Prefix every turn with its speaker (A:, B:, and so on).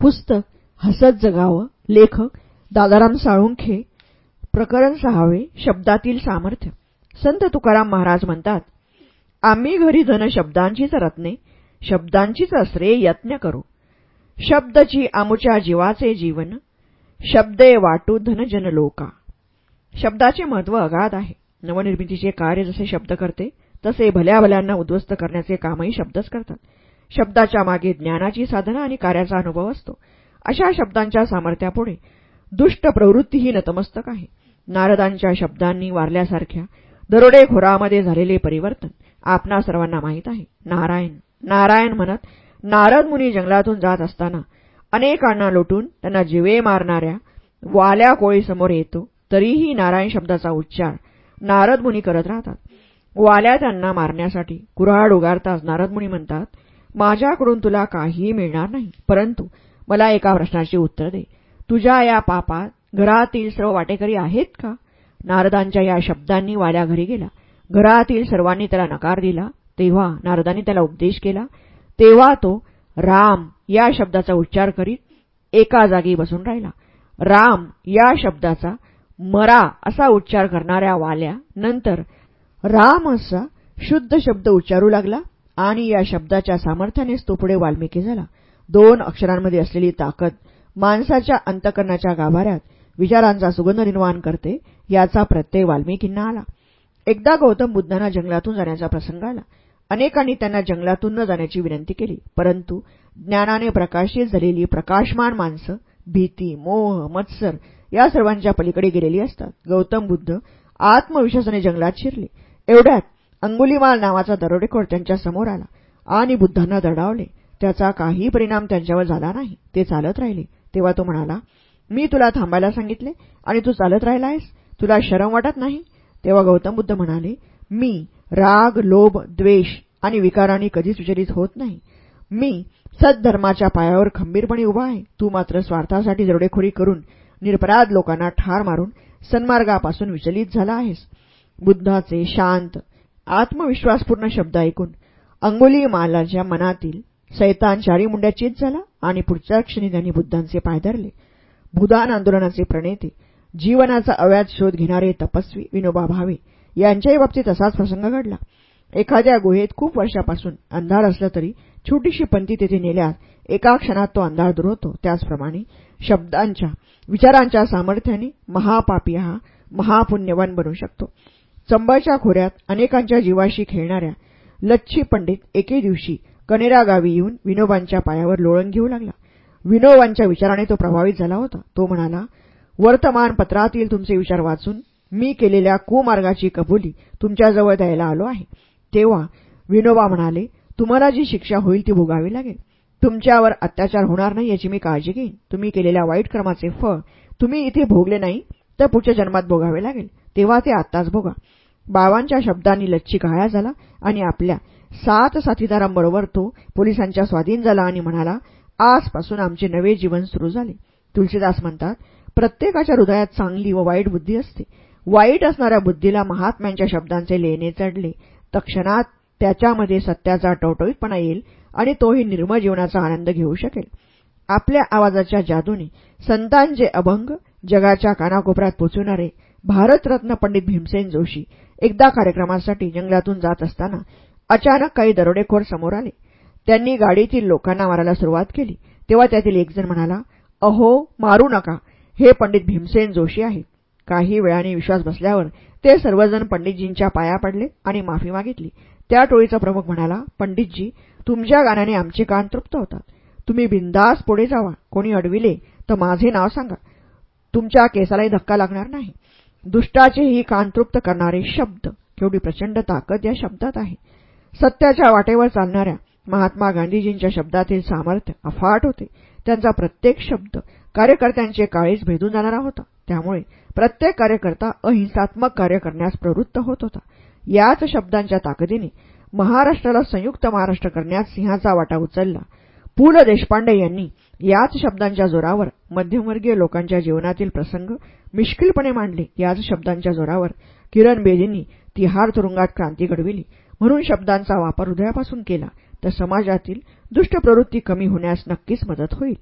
A: पुस्तक हसत जगावं लेखक दादाराम साळुंखे प्रकरण सहावे शब्दातील सामर्थ्य. संत तुकाराम महाराज म्हणतात आम्ही घरी धन शब्दांचीच रत्ने शब्दांचीच असरे यत्न करू. शब्दची आमुच्या जीवाचे जीवन शब्दे वाटू धनजन लोका. शब्दाचे महत्त्व अगाध आहे. नवनिर्मितीचे कार्य जसे शब्द करते तसे भल्या भल्यांना उद्ध्वस्त करण्याचे कामही शब्दच करतात. शब्दाच्या मागे ज्ञानाची साधना आणि कार्याचा अनुभव असतो. अशा शब्दांच्या सामर्थ्यापुढे दुष्ट प्रवृत्तीही नतमस्तक आहे. नारदांच्या शब्दांनी वारल्यासारख्या दरोडेखोरामध्ये झालेले परिवर्तन आपणा सर्वांना माहीत आहे. नारायण नारायण म्हणत नारद मुनी जंगलातून जात असताना अनेकांना लुटून त्यांना जिवे मारणाऱ्या वाल्या कोळीसमोर येतो तरीही नारायण शब्दाचा उच्चार नारद मुनी करत राहतात. वाल्या त्यांना मारण्यासाठी कुऱ्हाड उगारताच नारदमुनी म्हणतात माझ्याकडून तुला काहीही मिळणार नाही. परंतु मला एका प्रश्नाचे उत्तर दे. तुझ्या या पापात घरातील सर्व वाटेकरी आहेत का? नारदांच्या या शब्दांनी वाल्या घरी गेला. घरातील सर्वांनी त्याला नकार दिला. तेव्हा नारदांनी त्याला उपदेश केला. तेव्हा तो राम या शब्दाचा उच्चार करीत एका जागी बसून राहिला. राम या शब्दाचा मरा असा उच्चार करणाऱ्या वाल्या नंतर राम असा शुद्ध शब्द उच्चारू लागला. आणि या शब्दाच्या सामर्थ्यानेच तो पुढे वाल्मिकी झाला. दोन अक्षरांमध्ये असलेली ताकद माणसाच्या अंतकरणाच्या गाभाऱ्यात विचारांचा सुगंध निर्माण करते याचा प्रत्यय वाल्मिकींना आला. एकदा गौतम बुद्धांना जंगलातून जाण्याचा प्रसंग आला. अनेकांनी त्यांना जंगलातून न जाण्याची विनंती केली परंतु ज्ञानाने प्रकाशित झालेली प्रकाशमान माणसं भीती मोह मत्सर या सर्वांच्या पलीकडे गेलेली असतात. गौतम बुद्ध आत्मविश्वासाने जंगलात शिरले. एवढ्यात अंगुलीमाल नावाचा दरोडेखोर त्यांच्यासमोर आला आणि बुद्धांना दडावले. त्याचा काही परिणाम त्यांच्यावर झाला नाही. ते चालत राहिले. तेव्हा तो म्हणाला मी तुला थांबायला सांगितले आणि तू चालत राहिला आहेस? तुला शरम वाटत नाही? तेव्हा गौतम बुद्ध म्हणाले मी राग लोभ द्वेष आणि विकारांनी कधीच विचलित होत नाही. मी सद्धर्माच्या पायावर खंबीरपणे उभा आहे. तू मात्र स्वार्थासाठी दरोडेखोरी करून निरपराध लोकांना ठार मारून सन्मार्गापासून विचलित झाला आहेस. बुद्धाचे शांत आत्मविश्वासपूर्ण शब्द ऐकून अंगुली मालाच्या मनातील सैतान चारीमुंड्या चित झाला आणि पुढच्या क्षणी त्यांनी बुद्धांचे पाय धरले. भूदान आंदोलनाचे प्रणेते जीवनाचा अव्याज शोध घेणारे तपस्वी विनोबा भावे यांच्याही बाबतीत असाच प्रसंग घडला. एखाद्या गुहेत खूप वर्षापासून अंधार असला तरी छोटीशी पंथी तेथे नेल्यास एका क्षणात तो अंधार दूर होतो. त्याचप्रमाणे शब्दांच्या विचारांच्या सामर्थ्याने महापापी हा महापुण्यवान बनू शकतो. चंबाच्या खोऱ्यात अनेकांच्या जीवाशी खेळणाऱ्या लच्छी पंडित एके दिवशी कनेरा गावी येऊन विनोबांच्या पायावर लोळण घेऊ लागला. विनोबांच्या विचाराने तो प्रभावित झाला होता. तो म्हणाला वर्तमानपत्रातील तुमचे विचार वाचून मी केलेल्या कुमार्गाची कबुली तुमच्याजवळ द्यायला आलो आहे. तेव्हा विनोबा म्हणाले तुम्हाला जी शिक्षा होईल ती भोगावी लागेल. तुमच्यावर अत्याचार होणार नाही याची मी काळजी घेईन. तुम्ही केलेल्या वाईट कर्माचे फळ तुम्ही इथे भोगले नाही तर पुढच्या जन्मात भोगावे लागेल. तेव्हा ते आत्ताच भोगा. बाबांच्या शब्दांनी लच्ची घाया झाला आणि आपल्या सात साथीदारांबरोबर तो पोलिसांच्या स्वाधीन झाला आणि म्हणाला आजपासून आमचे नवे जीवन सुरू झाले. तुलसीदास म्हणतात प्रत्येकाच्या हृदयात चांगली व वाईट बुद्धी असते. वाईट असणाऱ्या बुद्धीला महात्म्यांच्या शब्दांचे लेणे चढले. तक्षणात त्याच्यामध्ये सत्याचा टवटवीतपणा येईल आणि तोही निर्मळ जीवनाचा आनंद घेऊ शकेल. आपल्या आवाजाच्या जादूने संतांचे अभंग जगाच्या कानाकोपऱ्यात पोचवणारे भारतरत्न पंडित भीमसेन जोशी एकदा कार्यक्रमासाठी जंगलातून जात असताना अचानक काही दरोडेखोर समोर आले. त्यांनी गाडीतील लोकांना मारायला सुरुवात केली. तेव्हा त्यातील एकजण म्हणाला अहो मारू नका. हे पंडित भीमसेन जोशी आहेत. काही वेळाने विश्वास बसल्यावर ते सर्वजण पंडितजींच्या पाया पडले आणि माफी मागितली. त्या टोळीचा प्रमुख म्हणाला पंडितजी तुमच्या गाण्याने आमचे कान तृप्त होतात. तुम्ही बिंदास पुढे जावा. कोणी अडविले तर माझे नाव सांगा. तुमच्या केसालाही धक्का लागणार नाही. दुष्टाचेही कान तृप्त करणारे शब्द. केवढी प्रचंड ताकद या शब्दात आहे. सत्याच्या वाटेवर चालणाऱ्या महात्मा गांधीजींच्या शब्दातील सामर्थ्य अफाट होते. त्यांचा प्रत्येक शब्द कार्यकर्त्यांचे काळीच भेदून जाणारा होता. त्यामुळे प्रत्येक कार्यकर्ता अहिंसात्मक कार्य करण्यास प्रवृत्त होत होता. याच शब्दांच्या ताकदीने महाराष्ट्राला संयुक्त महाराष्ट्र करण्यात सिंहाचा वाटा उचलला. पु ल देशपांडे यांनी याच शब्दांच्या जोरावर मध्यमवर्गीय लोकांच्या जीवनातील प्रसंग मिश्किलपणे मांडले. याच शब्दांच्या जोरावर किरण बेदींनी तिहार तुरुंगात क्रांती घडविली. म्हणून शब्दांचा वापर हृदयापासून केला तर समाजातील दुष्ट प्रवृत्ती कमी होण्यास नक्कीच मदत होईल.